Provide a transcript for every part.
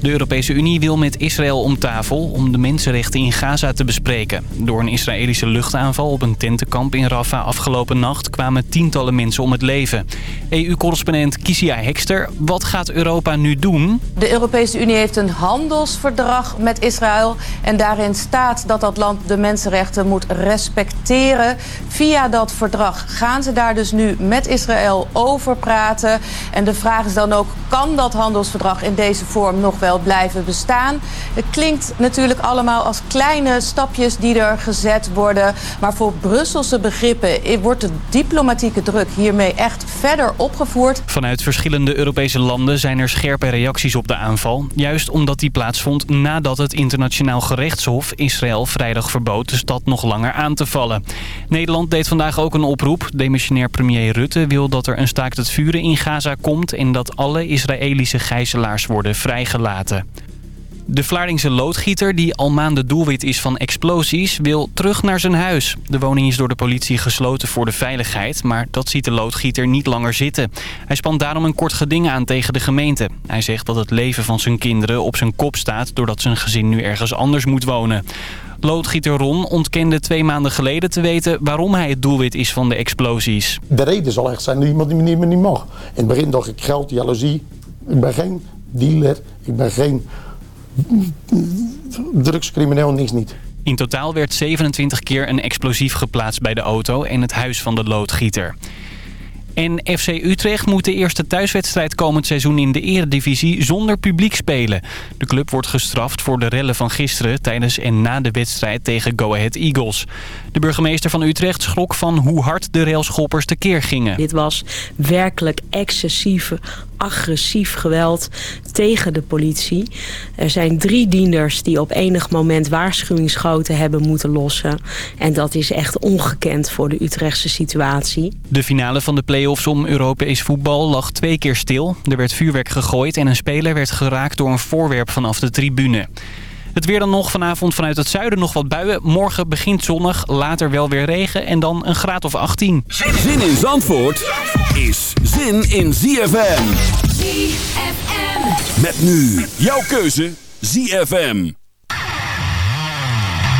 De Europese Unie wil met Israël om tafel om de mensenrechten in Gaza te bespreken. Door een Israëlische luchtaanval op een tentenkamp in Rafah afgelopen nacht kwamen tientallen mensen om het leven. EU-correspondent Kisia Hekster, wat gaat Europa nu doen? De Europese Unie heeft een handelsverdrag met Israël. En daarin staat dat dat land de mensenrechten moet respecteren. Via dat verdrag gaan ze daar dus nu met Israël over praten. En de vraag is dan ook, kan dat handelsverdrag in deze vorm nog wel blijven bestaan? Het klinkt natuurlijk allemaal als kleine stapjes die er gezet worden. Maar voor Brusselse begrippen wordt de diplomatieke druk hiermee echt verder opgevoerd. Vanuit verschillende Europese landen zijn er scherpe reacties op de aanval. Juist omdat die plaatsvond nadat het internationaal gerechtshof Israël vrijdag verbood de stad nog langer aan te vallen. Nederland deed vandaag ook een oproep. Demissionair premier Rutte wil dat er een staakt het vuren in Gaza komt... en dat alle Israëlische gijzelaars worden vrijgelaten. De Vlaardingse loodgieter, die al maanden doelwit is van explosies, wil terug naar zijn huis. De woning is door de politie gesloten voor de veiligheid, maar dat ziet de loodgieter niet langer zitten. Hij spant daarom een kort geding aan tegen de gemeente. Hij zegt dat het leven van zijn kinderen op zijn kop staat doordat zijn gezin nu ergens anders moet wonen. Loodgieter Ron ontkende twee maanden geleden te weten waarom hij het doelwit is van de explosies. De reden zal echt zijn dat iemand die me niet mag. In het begin dacht ik geld, jaloezie. Ik ben geen dealer, ik ben geen drugscrimineel, niks niet. In totaal werd 27 keer een explosief geplaatst bij de auto en het huis van de loodgieter. En FC Utrecht moet de eerste thuiswedstrijd komend seizoen in de eredivisie zonder publiek spelen. De club wordt gestraft voor de rellen van gisteren tijdens en na de wedstrijd tegen Go Ahead Eagles. De burgemeester van Utrecht schrok van hoe hard de railschoppers tekeer gingen. Dit was werkelijk excessieve, agressief geweld tegen de politie. Er zijn drie dienders die op enig moment waarschuwingsschoten hebben moeten lossen. En dat is echt ongekend voor de Utrechtse situatie. De finale van de play-offs om Europees voetbal lag twee keer stil. Er werd vuurwerk gegooid en een speler werd geraakt door een voorwerp vanaf de tribune. Het weer dan nog vanavond vanuit het zuiden nog wat buien. Morgen begint zonnig, later wel weer regen en dan een graad of 18. Zin in Zandvoort is zin in ZFM. ZFM. Met nu jouw keuze ZFM.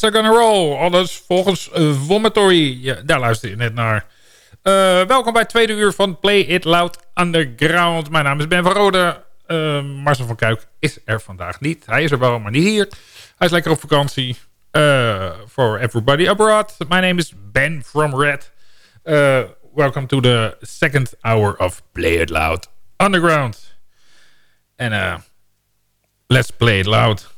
Heads are gonna roll. Alles volgens uh, Vomitory. Ja, daar luister je net naar. Uh, welkom bij het tweede uur van Play It Loud Underground. Mijn naam is Ben van Rode. Uh, Marcel van Kuik is er vandaag niet. Hij is er wel, maar niet hier. Hij is lekker op vakantie. for everybody abroad. My name is Ben from Red. welcome to the second hour of Play It Loud Underground. And let's play it loud.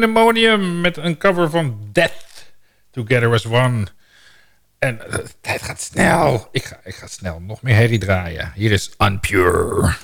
Pandemonium met een cover van Death. Together as One. En uh, de tijd gaat snel. Ik ga, ik ga snel nog meer herrie draaien. Hier is Unpure.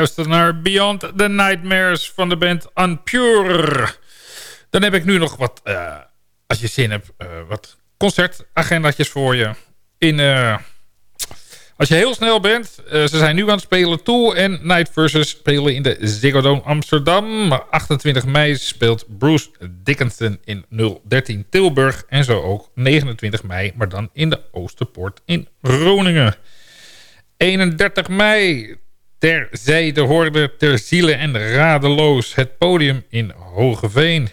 Je luistert naar Beyond the Nightmares van de band Unpure. Dan heb ik nu nog wat, uh, als je zin hebt, uh, wat concertagenda's voor je. In, uh, als je heel snel bent, ze zijn nu aan het spelen. Tool en Night Versus spelen in de Ziggo Dome Amsterdam. 28 mei speelt Bruce Dickinson in 013 Tilburg. En zo ook 29 mei, maar dan in de Oosterpoort in Groningen. 31 mei Ter zijde hoorde ter ziele en radeloos het podium in Hogeveen.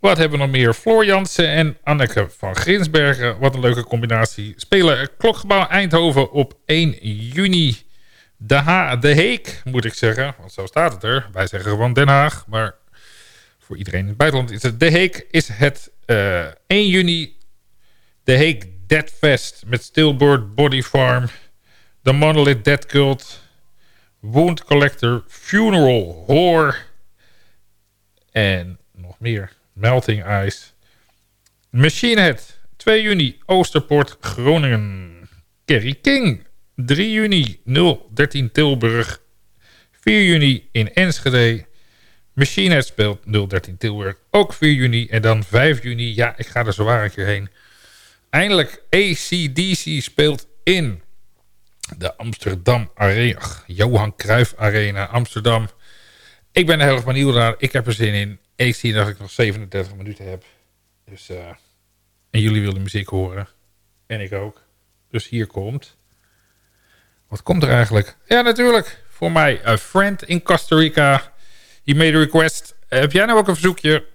Wat hebben we nog meer? Floor Jansen en Anneke van Grinsbergen. Wat een leuke combinatie. Spelen Klokgebouw Eindhoven op 1 juni. De, ha de Heek, moet ik zeggen. Want zo staat het er. Wij zeggen gewoon Den Haag. Maar voor iedereen in het buitenland is het De Heek. Is het uh, 1 juni. De Heek Dead Fest. Met Stillboard Body Farm. The Monolith Dead Cult. Wound Collector. Funeral Whore. En nog meer. Melting Ice. Machine Head. 2 juni. Oosterpoort Groningen. Kerry King. 3 juni 013 Tilburg. 4 juni in Enschede. Machine Head speelt 013 Tilburg. Ook 4 juni. En dan 5 juni. Ja, ik ga er zwaar een keer heen. Eindelijk ACDC speelt in de Amsterdam Arena. Johan Cruijff Arena Amsterdam. Ik ben er heel erg benieuwd naar. Ik heb er zin in. Ik zie dat ik nog 37 minuten heb. Dus, uh, en jullie willen muziek horen. En ik ook. Dus hier komt... Wat komt er eigenlijk? Ja, natuurlijk. Voor mij, friend in Costa Rica. He made a request. Heb jij nou ook een verzoekje?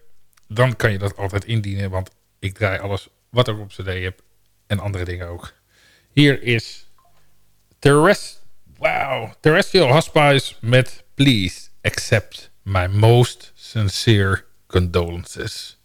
Dan kan je dat altijd indienen. Want ik draai alles wat ik op cd heb. En andere dingen ook. Hier is Terrest wow, Terrestrial Hospice met Please Accept My Most Sincere Condolences.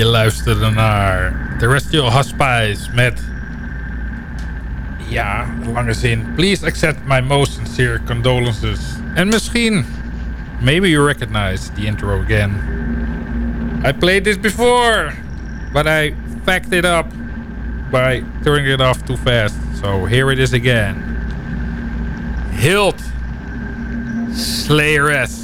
Je luisterde naar Terrestrial Hospice met... Ja, lange zin. Please accept my most sincere condolences. En misschien... Maybe you recognize the intro again. I played this before, but I fucked it up by turning it off too fast. So here it is again. Hilt Slayeress.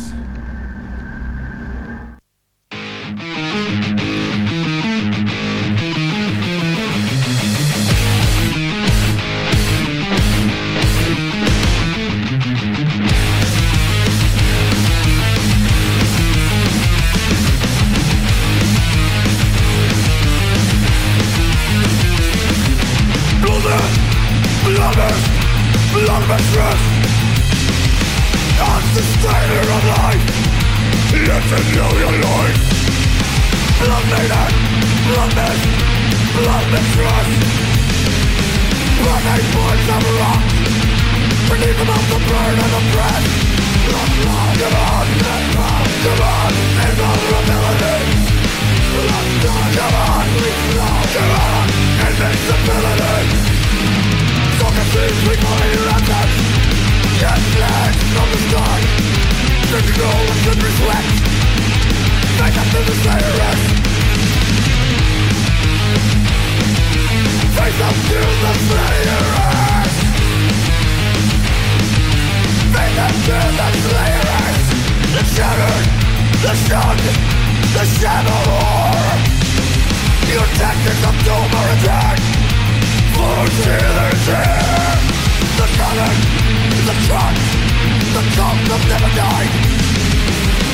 love that never died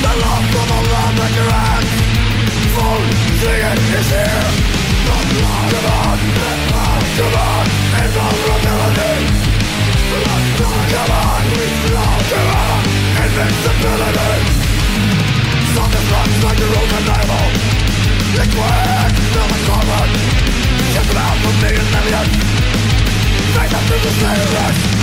The love from a land that grand Full singing is here The blood of on, the blood of on And all the melody Blood of on, we blood of on Invincibility Something runs like the road and naval Liquid, melon carbon Just it for me and millions Faith after the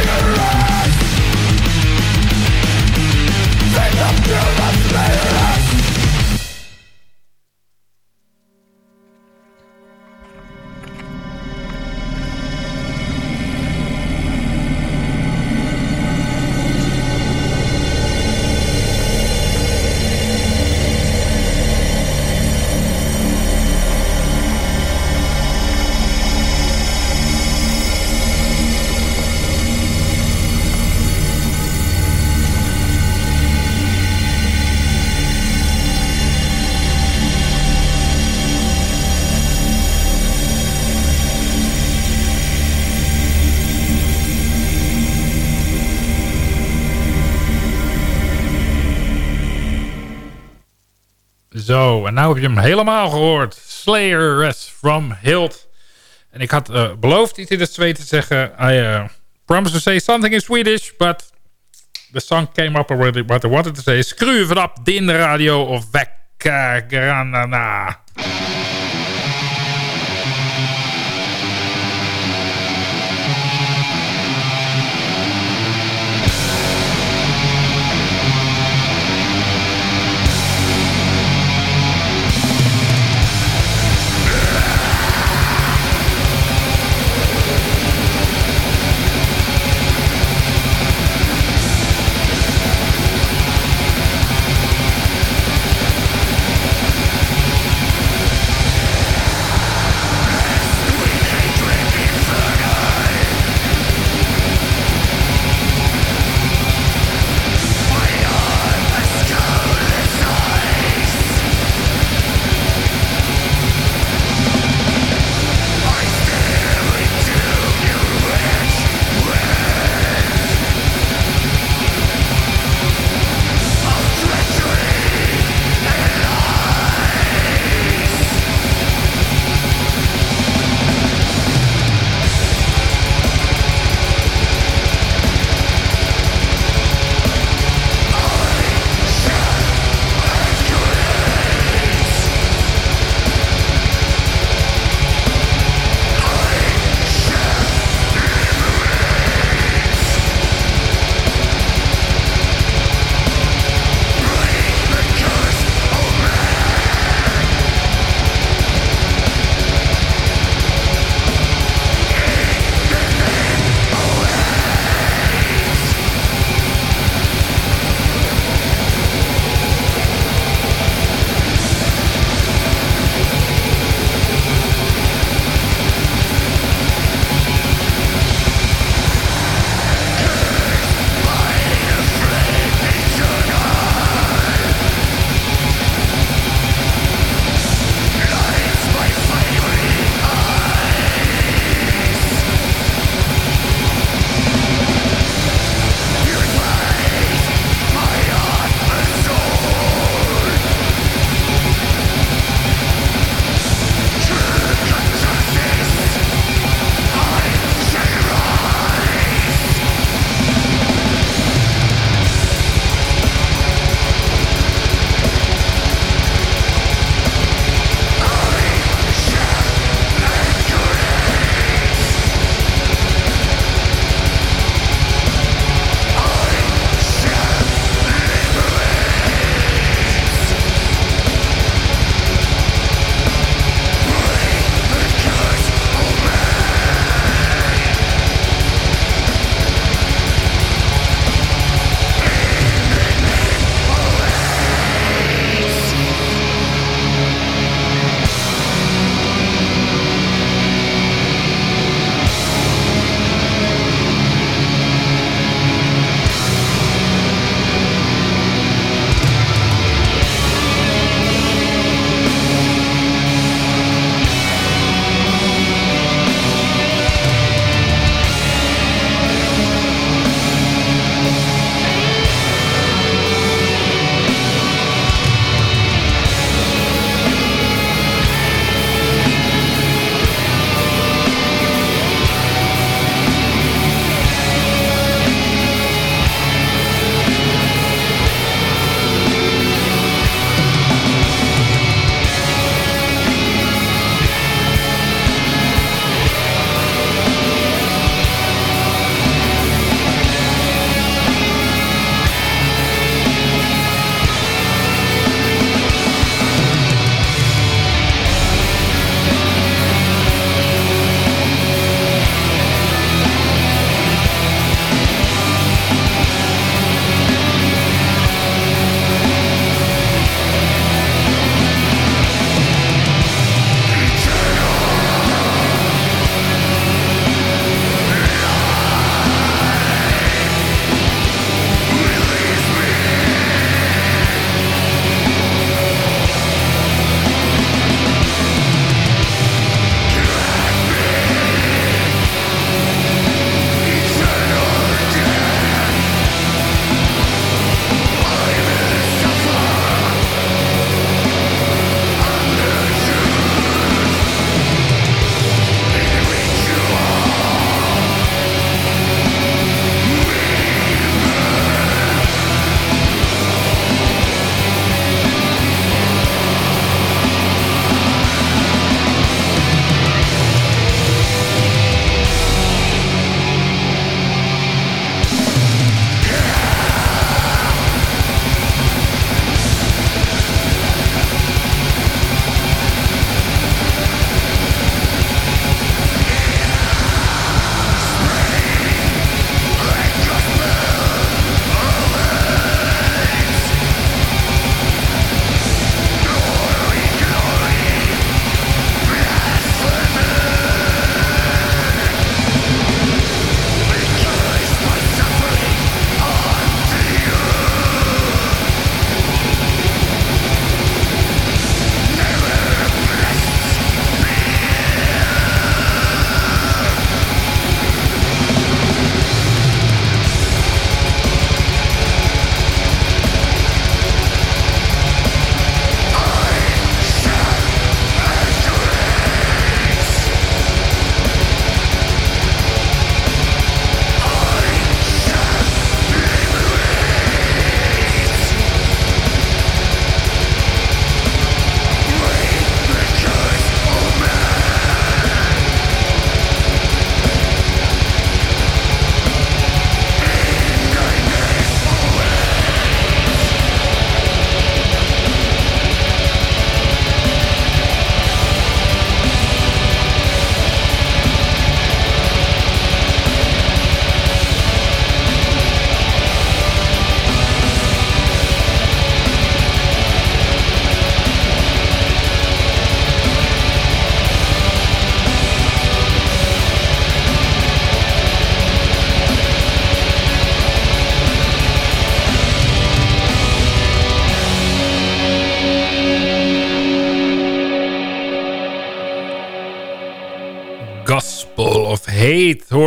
Zo, en nu heb je hem helemaal gehoord. Slayeress from Hilt. En ik had uh, beloofd iets in het Zweeds te zeggen. I uh, promised to say something in Swedish, but the song came up already what I wanted to say. Skruven op din radio of väcka grannarna.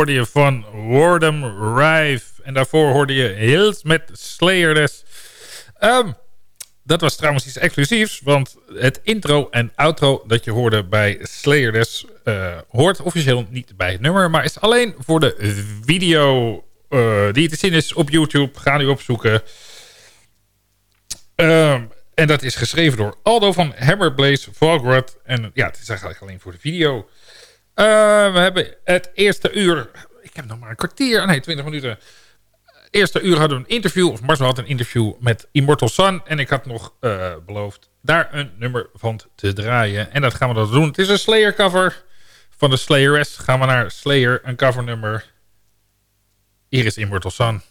Hoorde je van Wardem Rive. En daarvoor hoorde je Hills met Slayerless. Um, dat was trouwens iets exclusiefs, want het intro en outro dat je hoorde bij Slayerless uh, hoort officieel niet bij het nummer, maar is alleen voor de video uh, die te zien is op YouTube. Ga nu opzoeken. Um, en dat is geschreven door Aldo van Hammerblaze Volgrad. En ja, het is eigenlijk alleen voor de video. Uh, we hebben het eerste uur... Ik heb nog maar een kwartier. Nee, 20 minuten eerste uur hadden we een interview, of Marcel had een interview met Immortal Sun. En ik had nog uh, beloofd daar een nummer van te draaien. En dat gaan we dan doen. Het is een Slayer cover van de Slayeress. Gaan we naar Slayer, een covernummer. Hier is Immortal Sun.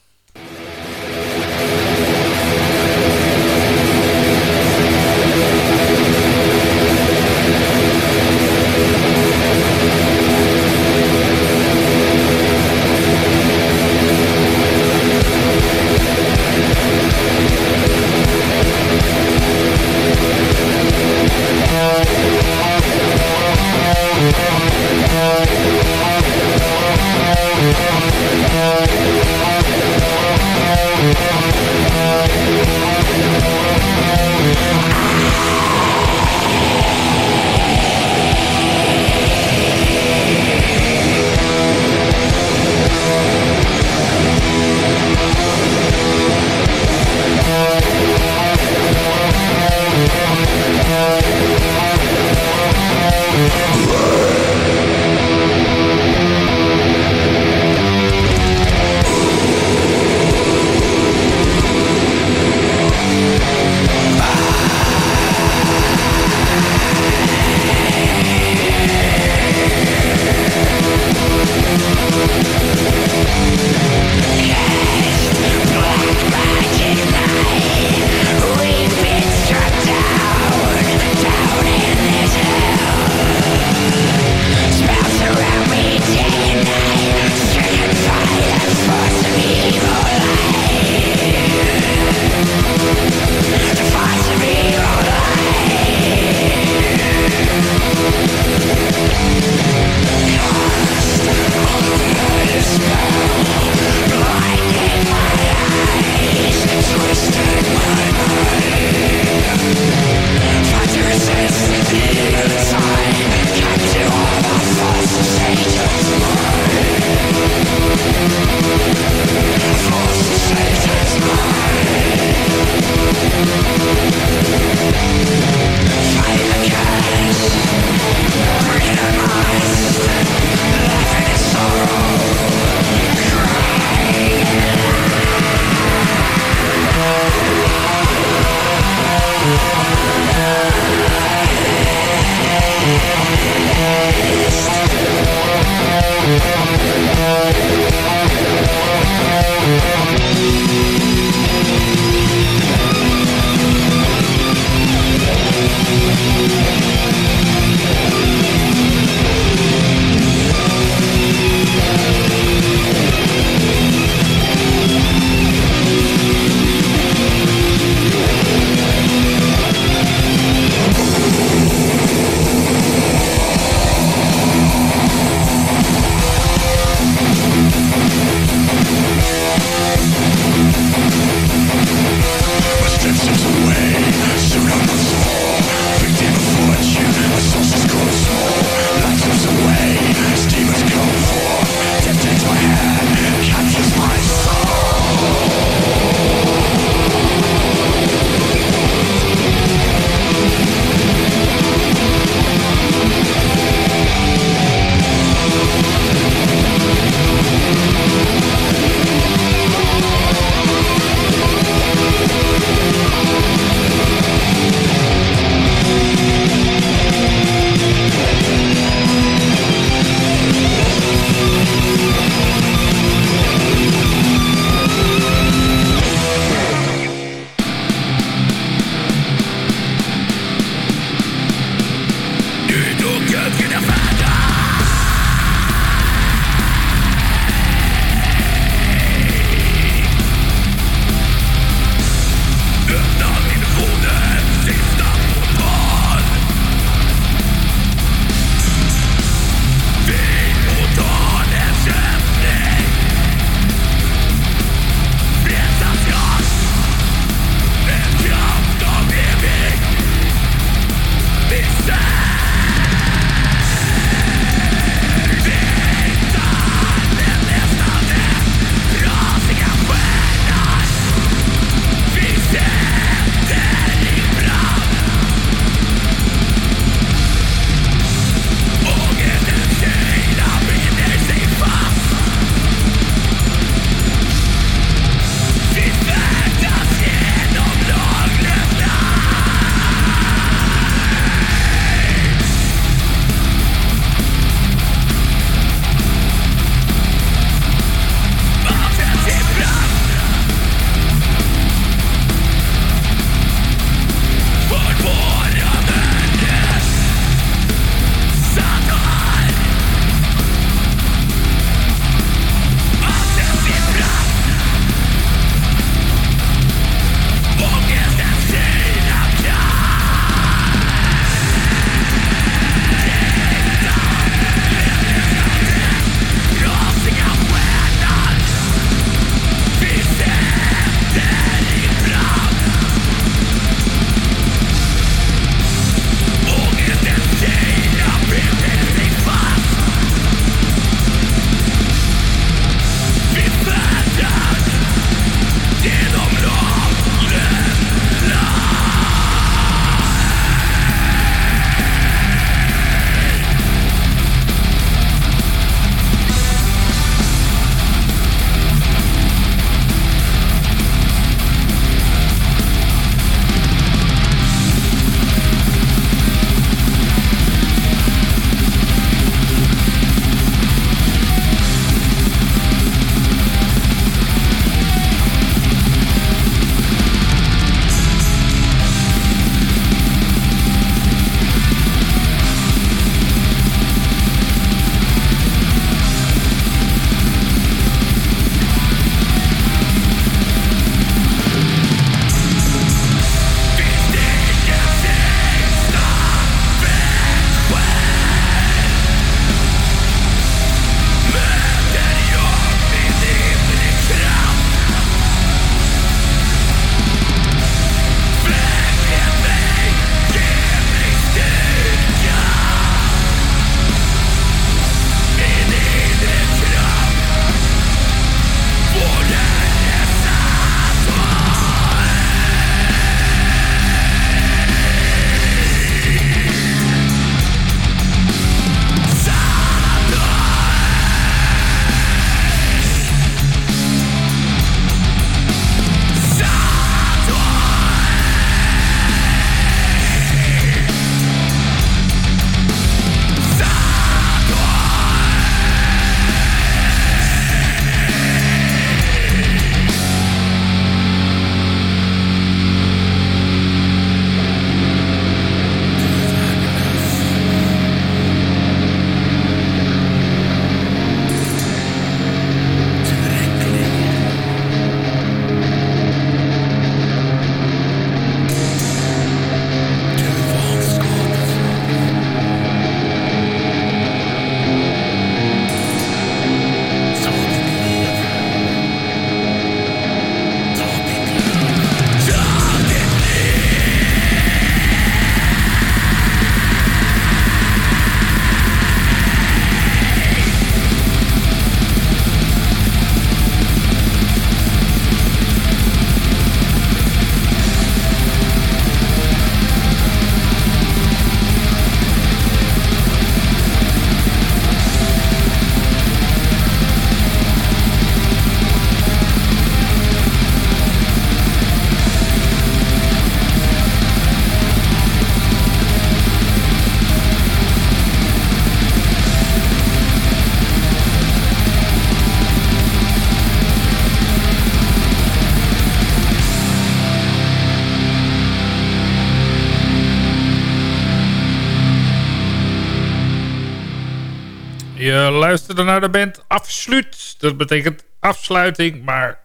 Je luisterde naar de band Afsluit. Dat betekent afsluiting, maar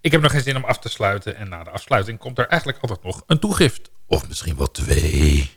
ik heb nog geen zin om af te sluiten. En na de afsluiting komt er eigenlijk altijd nog een toegift. Of misschien wel twee.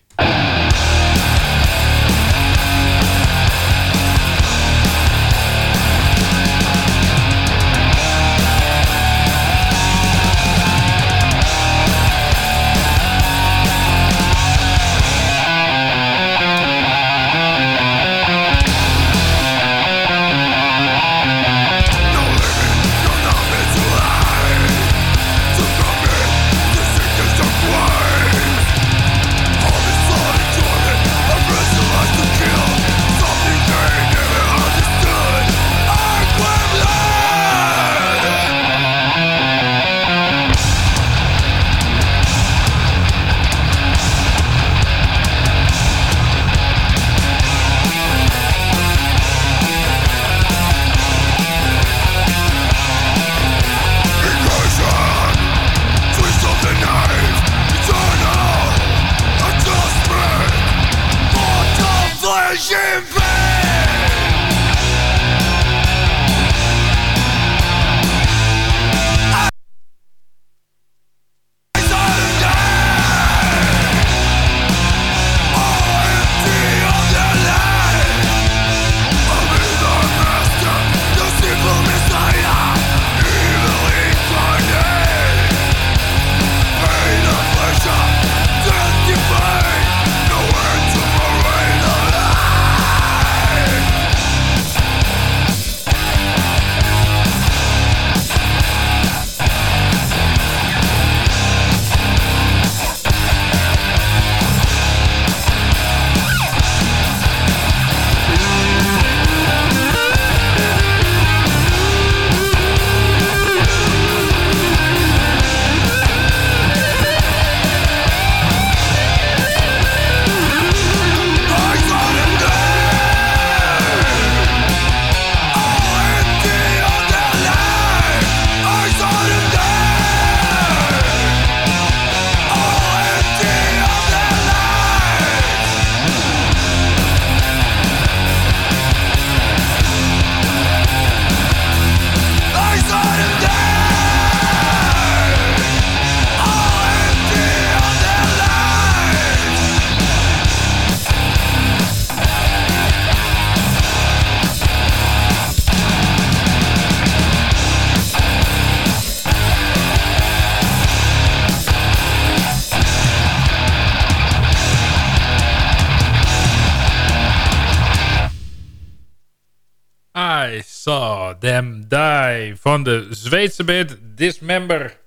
Van de Zweedse band Dismember.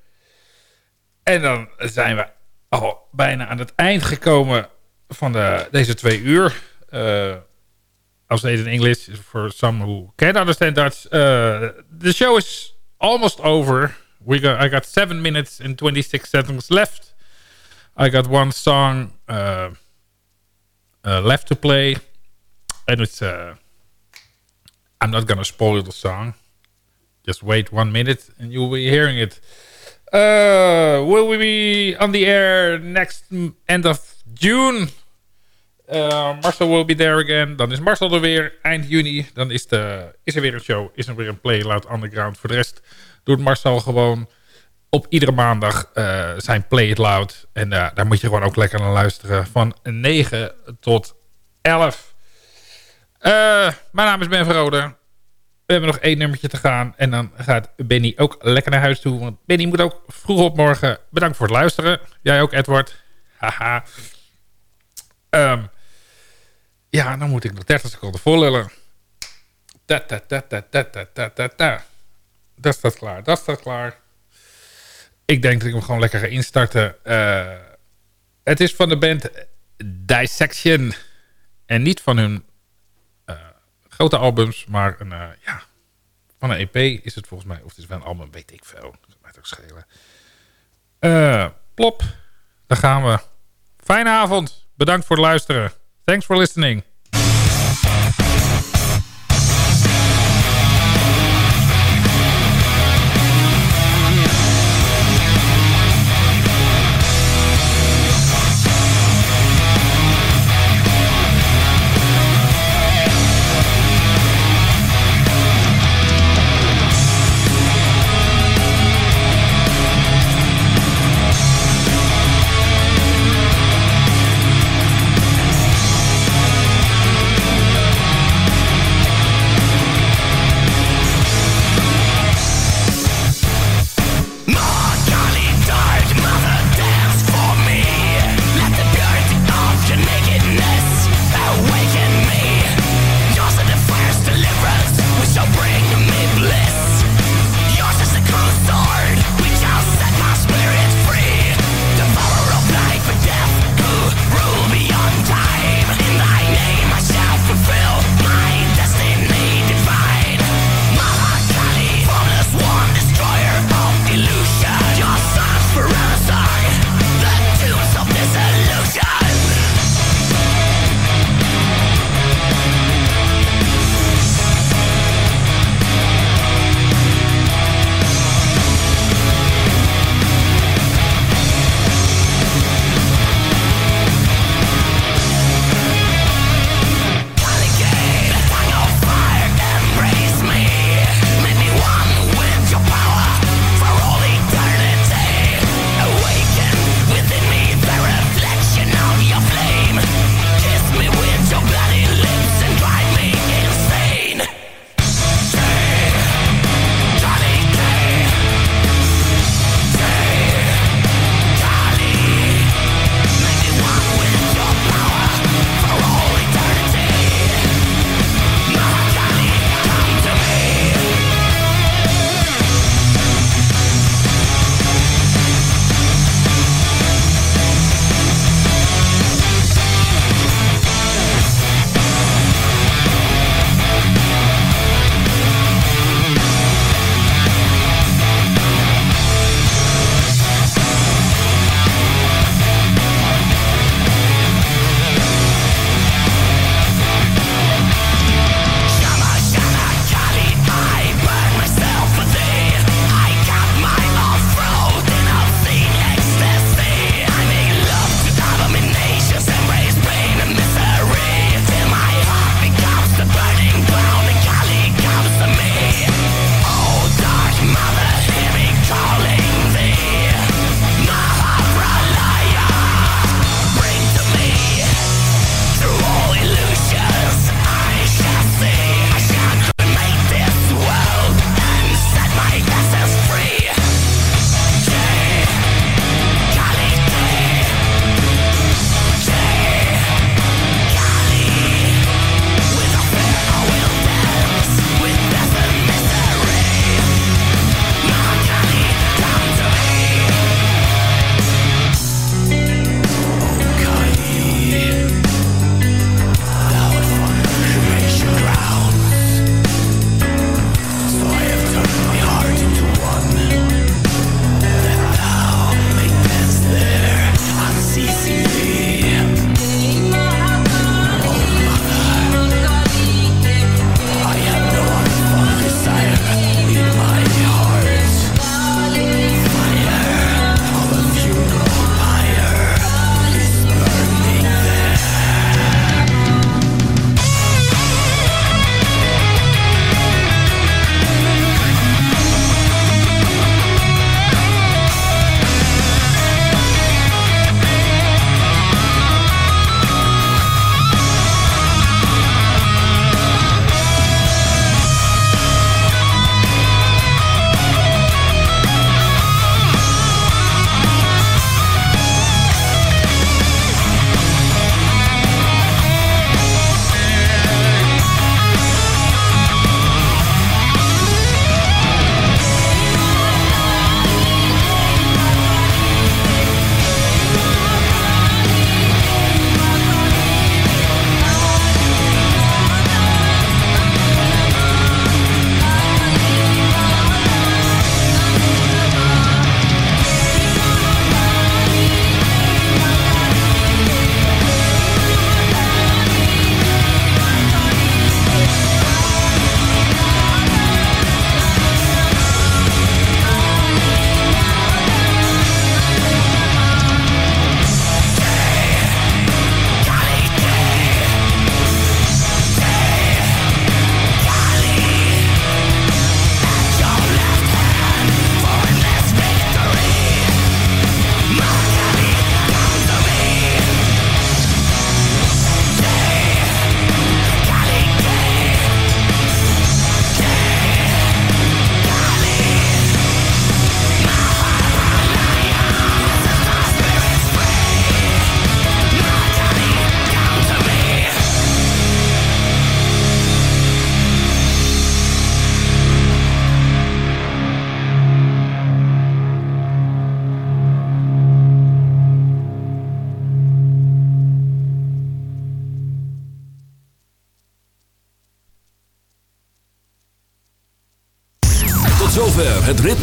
En dan zijn we al bijna aan het eind gekomen van de, deze twee uur. Uh, I'll say it in English for some who can't understand Dutch. The show is almost over. We got, I got 7 minutes and 26 seconds left. I got one song uh, left to play. And it's... I'm not gonna spoil the song. Just wait one minute and you'll be hearing it. Uh, will we be on the air next end of June? Uh, Marcel will be there again. Dan is Marcel er weer eind juni. Dan is, de, is er weer een show. Is er weer een Play Loud Underground. Voor de rest doet Marcel gewoon op iedere maandag uh, zijn Play It Loud. En daar moet je gewoon ook lekker naar luisteren. Van 9 tot 11. Uh, mijn naam is Ben Verrode. We hebben nog één nummertje te gaan. En dan gaat Benny ook lekker naar huis toe. Want Benny moet ook vroeg op morgen. Bedankt voor het luisteren. Jij ook, Edward. Haha. Um, ja, dan moet ik nog 30 seconden volullen. Ta dat. Dat staat klaar, dat staat klaar. Ik denk dat ik hem gewoon lekker ga instarten. Eh, het is van de band Dissection. En niet van hun grote albums, maar een, uh, ja, van een EP is het volgens mij. Of het is wel een album, weet ik veel. Dat maakt ook schelen. Uh, plop, daar gaan we. Fijne avond. Bedankt voor het luisteren. Thanks for listening.